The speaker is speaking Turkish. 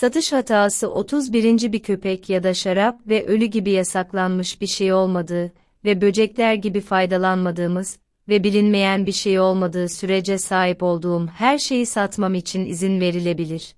Satış hatası 31. bir köpek ya da şarap ve ölü gibi yasaklanmış bir şey olmadığı ve böcekler gibi faydalanmadığımız ve bilinmeyen bir şey olmadığı sürece sahip olduğum her şeyi satmam için izin verilebilir.